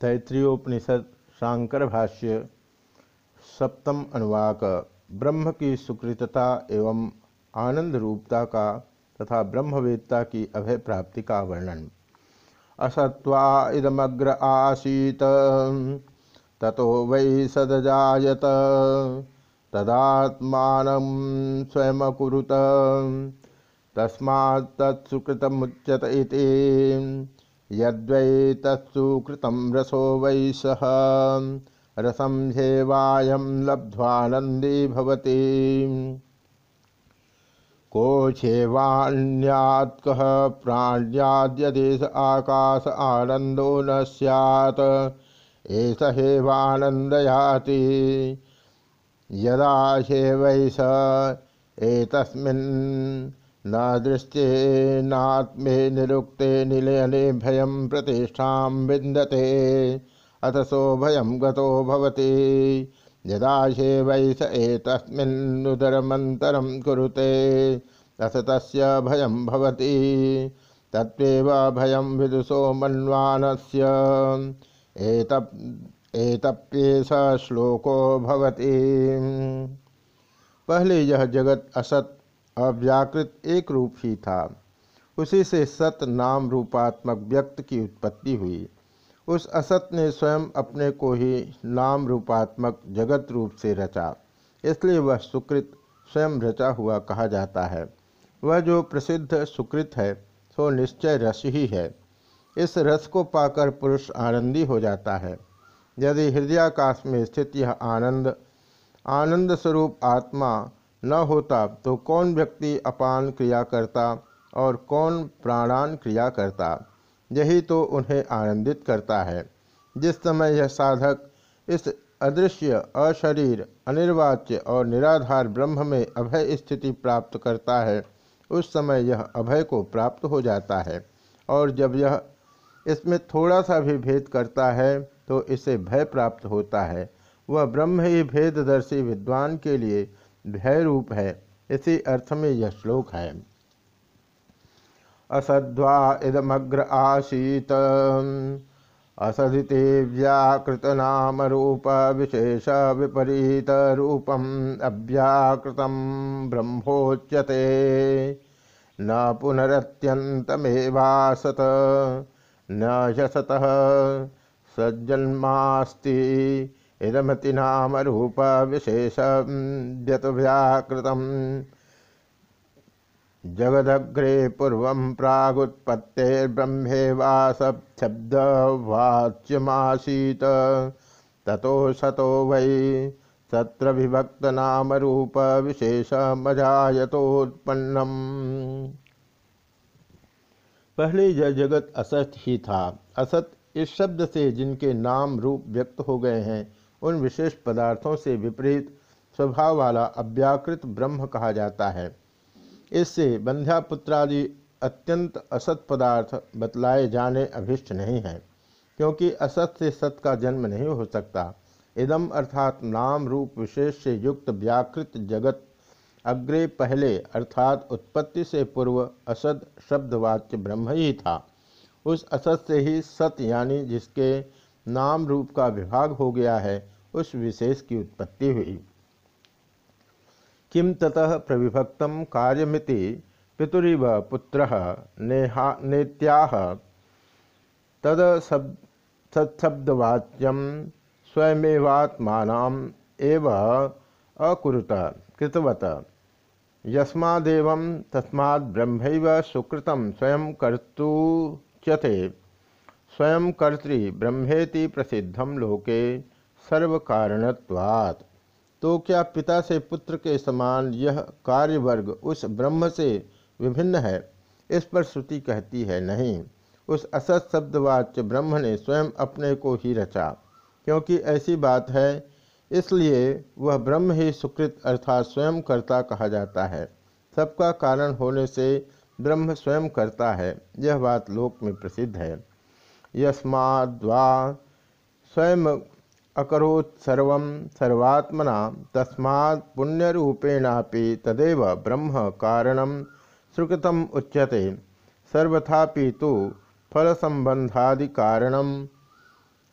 तैत्रीयोपनिषद शांकर भाष्य, सप्तम अनुवाक, ब्रह्म की सुकृतता एवं आनंद रूपता का तथा ब्रह्मवेदता की अभय प्राप्ति का वर्णन। असत्वा इदमग्र आसीत, ततो वै सदजात तदात्मान स्वयंकुरुत तस्मा तत्सुकृतमुच्यत यद्वै तत्सु रसो वै सह रसं ह्येवायं लब्ध्वानन्दी भवति। कोच्छेवान्यात् कः प्राण्याद्यदेश आकाश आनन्दो न स्यात्। एष हेवानन्दयाति। यदा ह्येवै स एतस्मिन् न दृष्टि नात्मे निरुक्ते निलयने भयं प्रतिष्ठा विन्दते। अथ सो भयं गतो भवति। यदा वै स एतस्मिन्नुदरमन्तरं कुरुते अथ तस्य भयं तत्त्वेव भयं विदुषो एतप् एतप्येष श्लोको भवति। पहले यह जगत असत। अव्याकृत एक रूप ही था। उसी से सत नाम रूपात्मक व्यक्त की उत्पत्ति हुई। उस असत ने स्वयं अपने को ही नाम रूपात्मक जगत रूप से रचा। इसलिए वह सुकृत स्वयं रचा हुआ कहा जाता है। वह जो प्रसिद्ध सुकृत है, सो निश्चय रस ही है। इस रस को पाकर पुरुष आनंदी हो जाता है। यदि हृदयाकाश में स्थित यह आनंद आनंद स्वरूप आत्मा न होता तो कौन व्यक्ति अपान क्रिया करता और कौन प्राणान क्रिया करता? यही तो उन्हें आनंदित करता है। जिस समय यह साधक इस अदृश्य, अशरीर, अनिर्वाच्य और निराधार ब्रह्म में अभय स्थिति प्राप्त करता है, उस समय यह अभय को प्राप्त हो जाता है। और जब यह इसमें थोड़ा सा भी भेद करता है तो इसे भय प्राप्त होता है। वह ब्रह्म ही भेददर्शी विद्वान के लिए भय रूप है। इसी अर्थ में यह श्लोक है। असद्वा इदमग्र आसीत असदिते व्याकृत नाम रूप विशेष विपरीत रूपम अव्याकृत ब्रह्मोच्यते। न पुनरत्यंतमेवासत न यशत सज्जन्मास्ति। इदमति नाम रूप विशेष व्याकृत जगदग्रे पूर्व प्रागुत्पत्तेर्ब्रह्मेवासब्दवाच्यमासीत ततो सतो वै सत्र विभक्त नाम रूप विशेषमजायतोत्पन्नम पहले यह जगत असत ही था। असत इस शब्द से जिनके नाम रूप व्यक्त हो गए हैं उन विशेष पदार्थों से विपरीत स्वभाव वाला अव्याकृत ब्रह्म कहा जाता है। इससे बंध्यापुत्रादि अत्यंत असत पदार्थ बतलाए जाने अभिष्ट नहीं है, क्योंकि असत से सत का जन्म नहीं हो सकता। इदम अर्थात नाम रूप विशेष से युक्त व्याकृत जगत अग्रे पहले अर्थात उत्पत्ति से पूर्व असद शब्दवाच्य ब्रह्म ही था। उस असत से ही सत यानी जिसके नाम रूप का विभाग हो गया है, उस विशेष की उत्पत्ति हुई। किम ततः प्रविभक्त कार्यमिति पितुरीव पुत्र नेहा नेत्याह तद सत्शब्दवाच्यम स्वयमेवात्मान एव अकुरुत, कृतवत। यस्मादेव तस्मात् ब्रह्म सुकृत स्वयं कर्तुच्यते। स्वयं कर्तृ ब्रह्मेति प्रसिद्धम लोके सर्व कारणत्वात् तो क्या पिता से पुत्र के समान यह कार्य वर्ग उस ब्रह्म से विभिन्न है? इस पर श्रुति कहती है, नहीं। उस असत शब्दवाच्य ब्रह्म ने स्वयं अपने को ही रचा। क्योंकि ऐसी बात है, इसलिए वह ब्रह्म ही सुकृत अर्थात स्वयं करता कहा जाता है। सबका कारण होने से ब्रह्म स्वयं करता है। यह बात लोक में प्रसिद्ध है। यस्माद्वा स्वयं अकरोत् सर्व सर्वात्मना, तस्मात् पुण्यरूपेणापि तदेव ब्रह्म कारणं सुकृतम् उच्यते। सर्वथापि तो फलसंबंधादिकारणं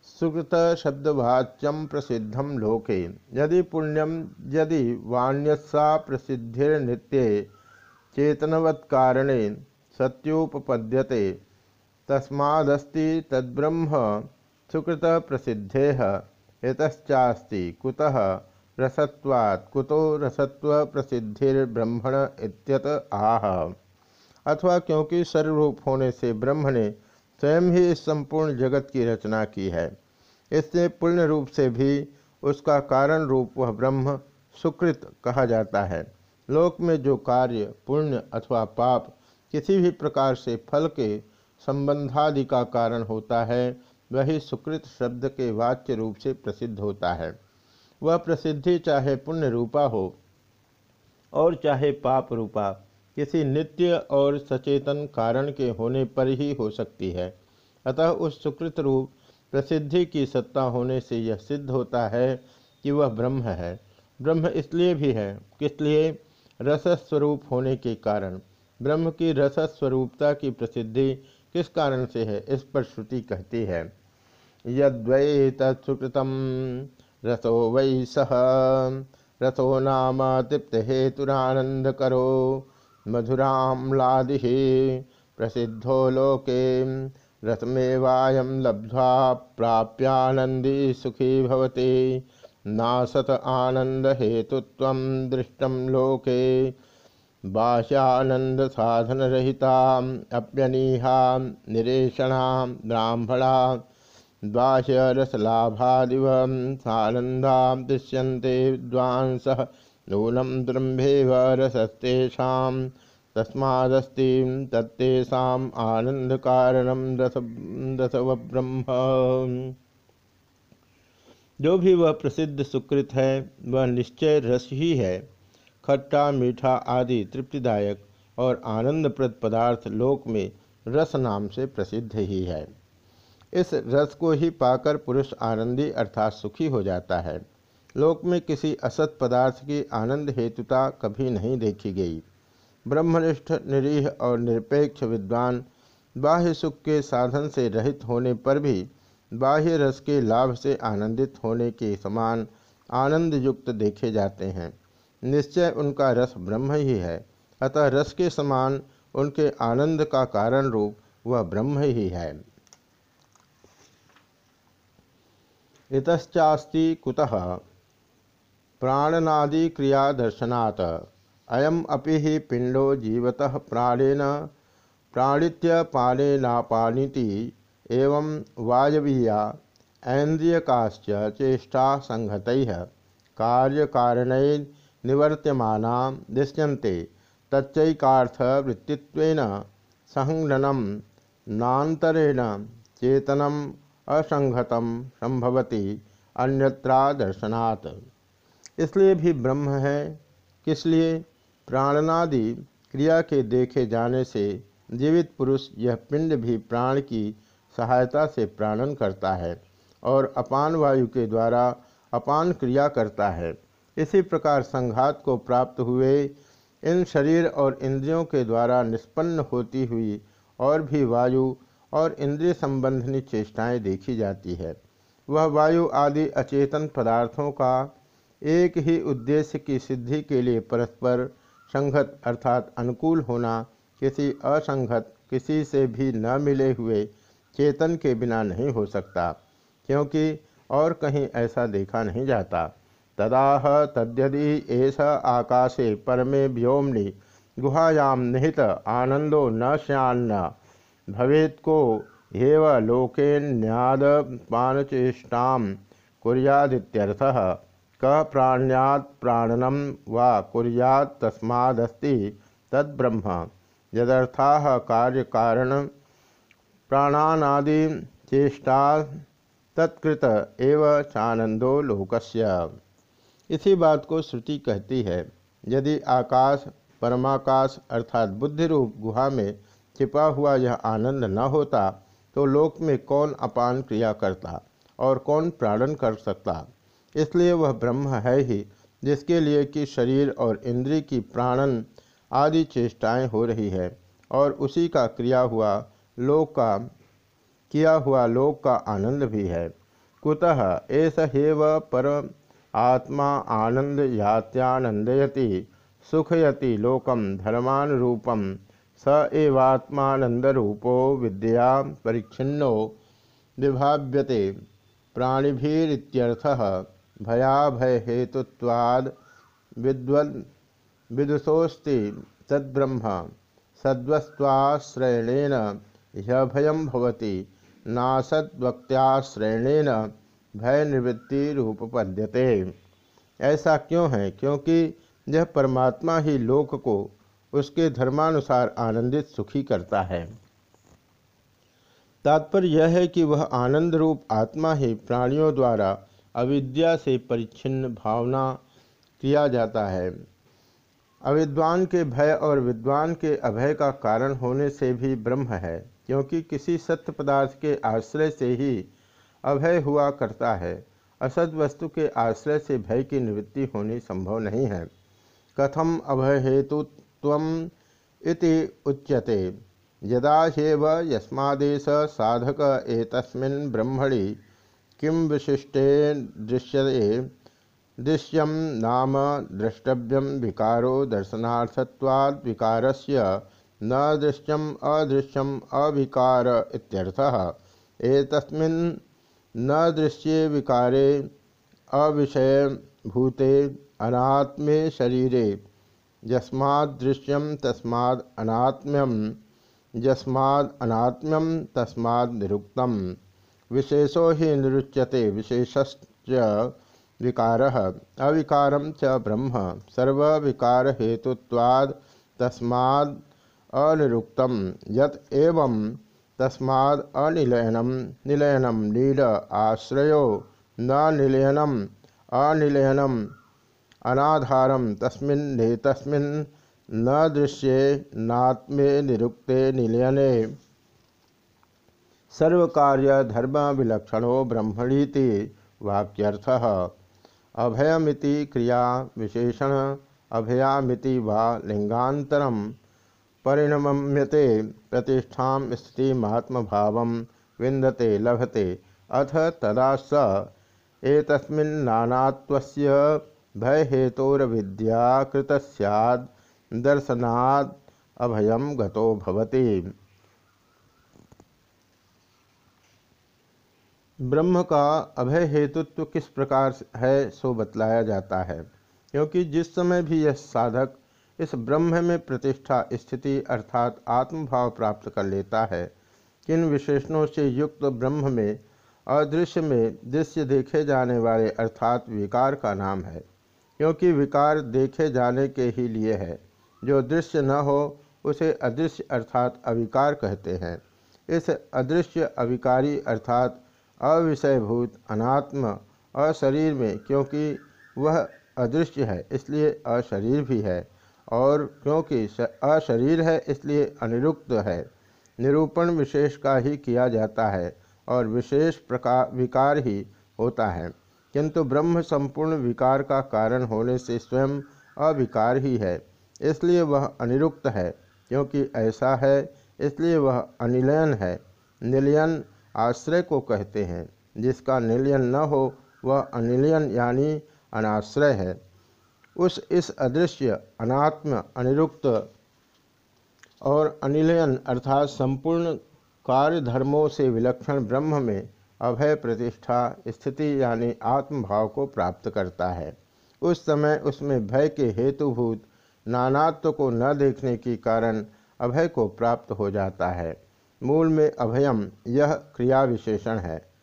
सुकृत शब्दवाच्यम प्रसिद्धम लोके। यदि पुण्यम यदि वाण्यसा प्रसिद्धिर्नित्य चेतनवत्कारणे सत्योपपद्यते। तस्मादस्ति तद्ब्रह्म सुकृत प्रसिद्धे यतश्चास्ति कुतः रसत्वात्, कुतो रसत्व प्रसिद्धिर्ब्रह्मण इत्यत आह। अथवा क्योंकि सर्वरूप होने से ब्रह्म ने स्वयं ही इस संपूर्ण जगत की रचना की है, इससे पुण्य रूप से भी उसका कारण रूप वह ब्रह्म सुकृत कहा जाता है। लोक में जो कार्य, पुण्य अथवा पाप किसी भी प्रकार से फल के संबंधादि का कारण होता है, वही सुकृत शब्द के वाच्य रूप से प्रसिद्ध होता है। वह प्रसिद्धि चाहे पुण्य रूपा हो और चाहे पाप रूपा, किसी नित्य और सचेतन कारण के होने पर ही हो सकती है। अतः उस सुकृत रूप, प्रसिद्धि की सत्ता होने से यह सिद्ध होता है कि वह ब्रह्म है। ब्रह्म इसलिए भी है किसलिए रसस्वरूप होने के कारण। ब्रह्म की रसस्वरूपता की प्रसिद्धि किस कारण से है? इस पर श्रुति कहती है यद्वै तत्सुकृतम रसो वै सह, रसो नाम तृप्त हेतुरानंद करो मधुराम्लादि प्रसिद्धो लोके, रसमेवायं लब्ध्वा प्राप्यानंदी सुखी भवति, नासत आनंद हेतुत्वं दृष्टं लोके। बाह्यानंद साधन रहिता अप्यनीहा निरेषणा ब्राह्मणा बाह्य रसलाभादिव सानंदा दृश्यन्ते विद्वांसः नूनम द्रंभेव रसस्तेषा तस्मादस्ति तत्तेषा आनंद कारणम रस रसव ब्रह्म जो भी वह प्रसिद्ध सुकृत है, वह निश्चय रस ही है। खट्टा, मीठा आदि तृप्तिदायक और आनंदप्रद पदार्थ लोक में रस नाम से प्रसिद्ध ही है। इस रस को ही पाकर पुरुष आनंदी अर्थात सुखी हो जाता है। लोक में किसी असत पदार्थ की आनंद हेतुता कभी नहीं देखी गई। ब्रह्मनिष्ठ, निरीह और निरपेक्ष विद्वान बाह्य सुख के साधन से रहित होने पर भी बाह्य रस के लाभ से आनंदित होने के समान आनंद युक्त देखे जाते हैं। निश्चय उनका रस ब्रह्म ही है। अतः रस के समान उनके आनंद का कारण रूप वह ब्रह्म ही है। इतश्चास्ति क्रिया दर्शनात्। अयम अपि ही पिंडो जीवतः प्राणेन, प्राणित्य पानेनापानीति एवं वायवीया ऐन्द्रियकाश्च चेष्टा संहत कार्यकारण निवर्त्यमाना दृश्यन्ते। तच्चैकार्थवृत्तित्वेन संघननम नान्तरेण चेतनम असंहतम संभवती अन्यत्रा दर्शनात्। इसलिए भी ब्रह्म है, किस लिए? प्राणनादि क्रिया के देखे जाने से जीवित पुरुष यह पिंड भी प्राण की सहायता से प्राणन करता है और अपान वायु के द्वारा अपान क्रिया करता है। इसी प्रकार संघात को प्राप्त हुए, इन शरीर और इंद्रियों के द्वारा निष्पन्न होती हुई और भी वायु और इंद्रिय संबंधनी चेष्टाएँ देखी जाती है। वह वायु आदि अचेतन पदार्थों का एक ही उद्देश्य की सिद्धि के लिए परस्पर संगत अर्थात अनुकूल होना, किसी असंगत किसी से भी न मिले हुए चेतन के बिना नहीं हो सकता, क्योंकि और कहीं ऐसा देखा नहीं जाता। तदाह तद्यदि ऐस आकाशे परमे व्योमनि गुहायां निहित आनंदो न श्यान्न भवेत को हेव लोके न्याद कुरियादित्यर्थः। क प्राण्यात् प्राणनम वा कुरियात् तस्मादस्ति तद्ब्रह्म। यदर्था कार्य कारण प्राणानादि चेष्टा तत्कृत एव चानंदो लोकस्य। इसी बात को श्रुति कहती है, यदि आकाश, परमाकाश अर्थात बुद्धि रूप गुहा में छिपा हुआ यह आनंद न होता तो लोक में कौन अपान क्रिया करता और कौन प्राणन कर सकता? इसलिए वह ब्रह्म है ही, जिसके लिए कि शरीर और इंद्रिय की प्राणन आदि चेष्टाएँ हो रही है, और उसी का क्रिया हुआ लोक का, किया हुआ लोक का आनंद भी है। कुतः एष हेव पर आत्मा आनंद यात्यानंदयति, सुखयति लोकम धर्मानुरूपम स एवात्मानंदरूपो विद्या परिच्छिन्नो विभाव्यते, प्राणिभीरित्यर्थः भयाभय हेतुत्वाद विद्वद विदुषोस्ति तद्ब्रह्म सद्वस्वाश्रयणेन ह्यभयम भवति, नासद्वक्त्याश्रयणेन भय निवृत्ति रूपपद्यते ऐसा क्यों है? क्योंकि यह परमात्मा ही लोक को उसके धर्मानुसार आनंदित सुखी करता है। तात्पर्य यह है कि वह आनंद रूप आत्मा ही प्राणियों द्वारा अविद्या से परिच्छिन्न भावना किया जाता है। अविद्वान के भय और विद्वान के अभय का कारण होने से भी ब्रह्म है, क्योंकि किसी सत्य पदार्थ के आश्रय से ही अभय हुआ करता है। असद वस्तु के आश्रय से भय की निवृत्ति होनी संभव नहीं है। कथम अभय हेतुत्व इति उच्यते। यदा हेव यस्मादेश साधक एतस्मिन् ब्रह्मणि किं विशिष्टे दृश्यते। दृश्यम नाम द्रष्टव्यम विकारो दर्शनार्थत्वाद विकारस्य न दृश्यम अदृश्यम अविकार इत्यर्थः। एतस्मिन् न दृश्य विकारे अविषय भूते अनात्मे शरीरे। यस्मादृश्यम तस्माद् अनात्म्यम यस्माद् अनात्म्यम तस्माद् निरुक्तम विशेषो ही निरुच्यते, विशेषश्च विकार। अविकार ब्रह्म। सर्वविकार हेतुत्वाद तस्माद् अनिरुक्तम यत एवं तस्माद् अनिलयनम निलयनम नील आश्रयो, न निलयनम अनिलयनम अनाधारम तस्मिन्नेतस्मिन् न दृश्ये, नात्मे निरुक्ते निलयने। सर्वकार्य धर्म विलक्षणो ब्रह्मणीति वाक्यर्थः। अभयमिति क्रिया विशेषण, अभयामिति वा लिंगान्तरम परिणम्यते प्रतिष्ठा स्थितिमात्म भाव विंदते लभते। अथ तदा स एतस्मिन्नानात्वस्य भयहेतोरविद्याकृत सैद दर्शनाद अभयम गतो भवति। ब्रह्म का अभय हेतुत्व किस प्रकार है सो बतलाया जाता है, क्योंकि जिस समय भी यह साधक इस ब्रह्म में प्रतिष्ठा स्थिति अर्थात आत्मभाव प्राप्त कर लेता है। किन विशेषणों से युक्त ब्रह्म में, अदृश्य में दृश्य देखे जाने वाले अर्थात विकार का नाम है, क्योंकि विकार देखे जाने के ही लिए है। जो दृश्य न हो, उसे अदृश्य अर्थात अविकार कहते हैं। इस अदृश्य अविकारी अर्थात अविषयभूत, अनात्म, अशरीर में, क्योंकि वह अदृश्य है, इसलिए अशरीर भी है। और क्योंकि अशरीर है, इसलिए अनिरुक्त है। निरूपण विशेष का ही किया जाता है और विशेष प्रकार विकार ही होता है। किंतु ब्रह्म संपूर्ण विकार का कारण होने से स्वयं अविकार ही है। इसलिए वह अनिरुक्त है, क्योंकि ऐसा है, इसलिए वह अनिलयन है। निलयन आश्रय को कहते हैं। जिसका निलयन न हो, वह अनिलयन यानी अनाश्रय है। उस इस अदृश्य, अनात्म, अनिरुक्त और अनिलयन अर्थात संपूर्ण कार्य धर्मों से विलक्षण ब्रह्म में अभय प्रतिष्ठा स्थिति यानी आत्मभाव को प्राप्त करता है। उस समय उसमें भय के हेतुभूत नानात्व को न देखने के कारण अभय को प्राप्त हो जाता है। मूल में अभयम यह क्रिया विशेषण है।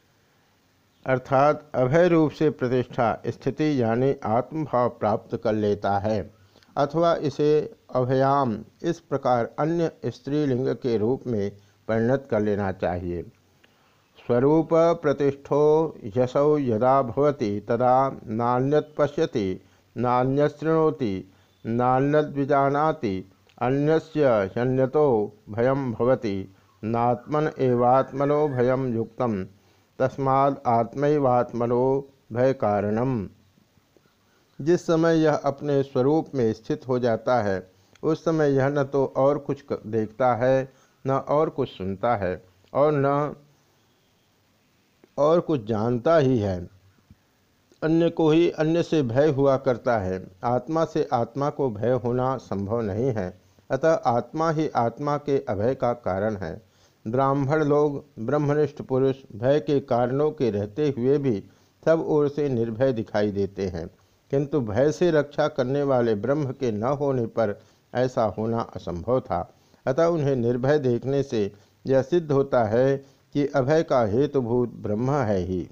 अर्थात अभय रूप से प्रतिष्ठा स्थिति यानी आत्मभाव प्राप्त कर लेता है, अथवा इसे अभयाम, इस प्रकार अन्य स्त्रीलिंग के रूप में परिणत कर लेना चाहिए। स्वरूप प्रतिष्ठो यशौ यदा भवति, तदा नान्यत पश्यति नान्यशृणोति नान्यद्विजानाति अन्यस्य ह्यन्यतो भयम भवति, नात्मन एवात्मनो भयम युक्त तस्माद आत्मैवात्मनो भय कारणम जिस समय यह अपने स्वरूप में स्थित हो जाता है, उस समय यह न तो और कुछ देखता है, न और कुछ सुनता है, और न और कुछ जानता ही है। अन्य को ही अन्य से भय हुआ करता है। आत्मा से आत्मा को भय होना संभव नहीं है। अतः आत्मा ही आत्मा के अभय का कारण है। ब्राह्मण लोग, ब्रह्मनिष्ठ पुरुष, भय के कारणों के रहते हुए भी सब ओर से निर्भय दिखाई देते हैं। किंतु भय से रक्षा करने वाले ब्रह्म के न होने पर ऐसा होना असंभव था। अतः उन्हें निर्भय देखने से यह सिद्ध होता है कि अभय का हेतुभूत ब्रह्म है ही।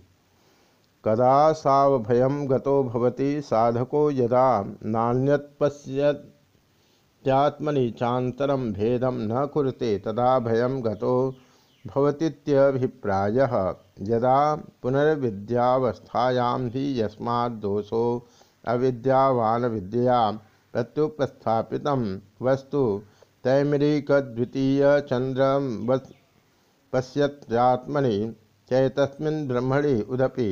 कदा सावभयम गतो भवति साधको यदा नान्यत पश्यत्यात्मनि चातरम भेदम न कुरते तदा भयम गतो भवतीत्यभिप्रायः। यदा पुनर्विद्यावस्थायां हि यस्मादोषो अविद्यावान विद्या प्रत्युपस्थापित वस्तु तैमरीकद्वितीय चंद्र पश्यत्यात्मनि चैतस्मिन् ब्रह्मणि उदपि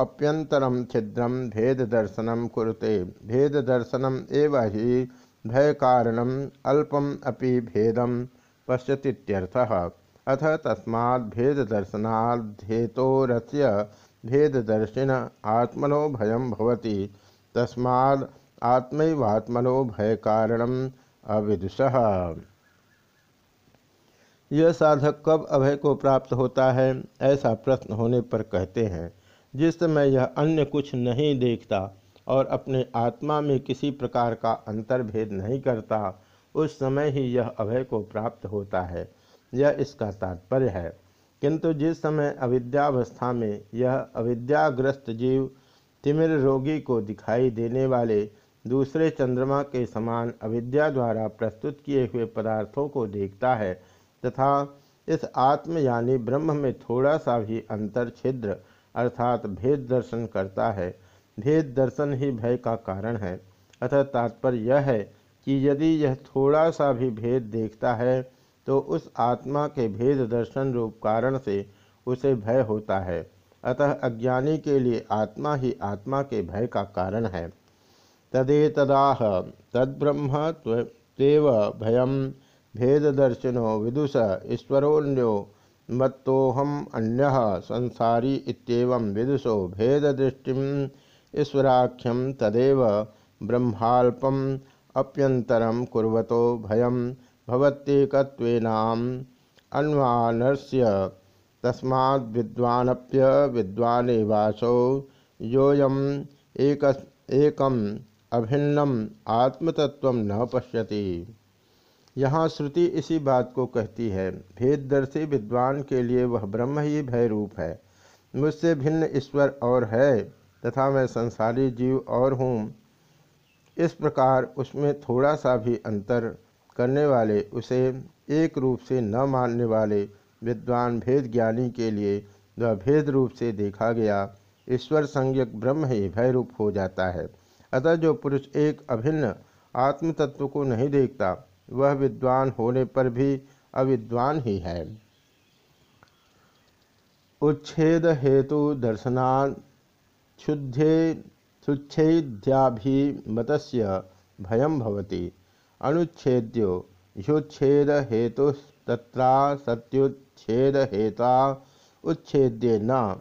अप्यंतरम छिद्रम भेद दर्शनम कुरुते। भेद दर्शनम एव ही भय कारणम अल्पम अपि भेदम पश्यतीत्यर्थः। अथ तस्माद् भेद दर्शनाध्येतोरस्य भेददर्शिन आत्मनो भयं भवति। तस्माद् आत्मैवात्मनो भय कारणम अविदुषः। यह साधक कब अभय को प्राप्त होता है? ऐसा प्रश्न होने पर कहते हैं। जिस समय यह अन्य कुछ नहीं देखता और अपने आत्मा में किसी प्रकार का अंतर्भेद नहीं करता, उस समय ही यह अभय को प्राप्त होता है। यह इसका तात्पर्य है। किंतु जिस समय अविद्यावस्था में यह अविद्याग्रस्त जीव तिमिर रोगी को दिखाई देने वाले दूसरे चंद्रमा के समान अविद्या द्वारा प्रस्तुत किए हुए पदार्थों को देखता है तथा इस आत्म यानी ब्रह्म में थोड़ा सा भी अंतर छिद्र अर्थात भेद दर्शन करता है। भेद दर्शन ही भय का कारण है। अतः तात्पर्य यह है कि यदि यह थोड़ा सा भी भेद देखता है तो उस आत्मा के भेद दर्शन रूप कारण से उसे भय होता है। अतः अज्ञानी के लिए आत्मा ही आत्मा के भय का कारण है। तदेतदाह तद्ब्रह्म तेव भयम विदुष ईश्वरोन्यो मत्तोहम अन्य संसारी इतम विदुषो भेददृष्टि ईश्वराख्यम तदेव ब्रह्माल्पम अप्यंतरम कुर्वतो भयम भवत्येकत्वेनाम अन्वानस्य तस्माद् विद्वानप्य विद्वानेवासो योयम एक अभिन्नम आत्मतत्व न पश्यति। यहाँ श्रुति इसी बात को कहती है, भेददर्शी विद्वान के लिए वह ब्रह्म ही भय रूप है। मुझसे भिन्न ईश्वर और है, तथा मैं संसारी जीव और हूँ। इस प्रकार उसमें थोड़ा सा भी अंतर करने वाले उसे एक रूप से न मानने वाले विद्वान भेद ज्ञानी के लिए वह भेद रूप से देखा गया। ईश्वर संज्ञक ब्रह्म ही भय रूप हो जाता है। अतः जो पुरुष एक अभिन्न आत्म तत्व को नहीं देखता वह विद्वान होने पर भी अविद्वान ही है। उच्छेद हेतु दर्शनात् क्षुद्धे सुच्छेद्याभिमत भयम भवति। अनुच्छेद्यो ह्युच्छेद हेतु तत्रा सत्युच्छेद हेता उच्छेद्य न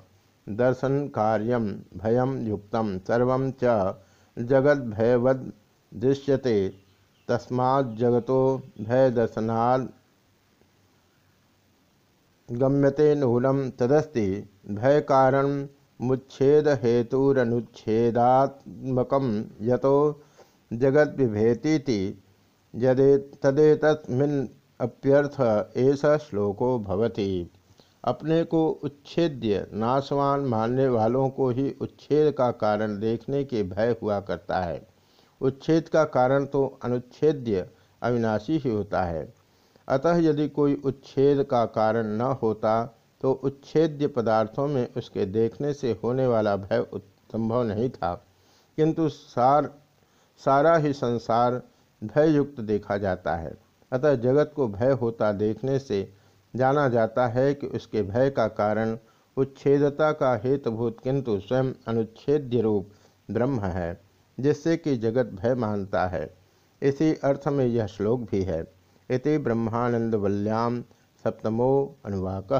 दर्शन कार्यम भयम युक्त सर्व च जगद्भयवद दृश्यते। तस्माज्जगतो भय दर्शनाल गम्यते नूनम तदस्ति भय कारण मुच्छेद हेतुरनुच्छेदात्मक यतो जगद विभेती यदे तदेतस्मिन्प्यर्थ ऐसा श्लोको भवति। अपने को उच्छेद्य नाशवान मानने वालों को ही उच्छेद का कारण देखने के भय हुआ करता है। उच्छेद का कारण तो अनुच्छेद्य अविनाशी ही होता है। अतः यदि कोई उच्छेद का कारण न होता तो उच्छेद्य पदार्थों में उसके देखने से होने वाला भय संभव नहीं था। किंतु सार, सारा ही संसार भययुक्त देखा जाता है। अतः जगत को भय होता देखने से जाना जाता है कि उसके भय का कारण उच्छेदता का हेतुभूत किंतु स्वयं अनुच्छेद्य रूप ब्रह्म है। जिससे कि जगत भय मानता है। इसी अर्थ में यह श्लोक भी है। इति ब्रह्मानंद वल्याम सप्तमो अनुवाक।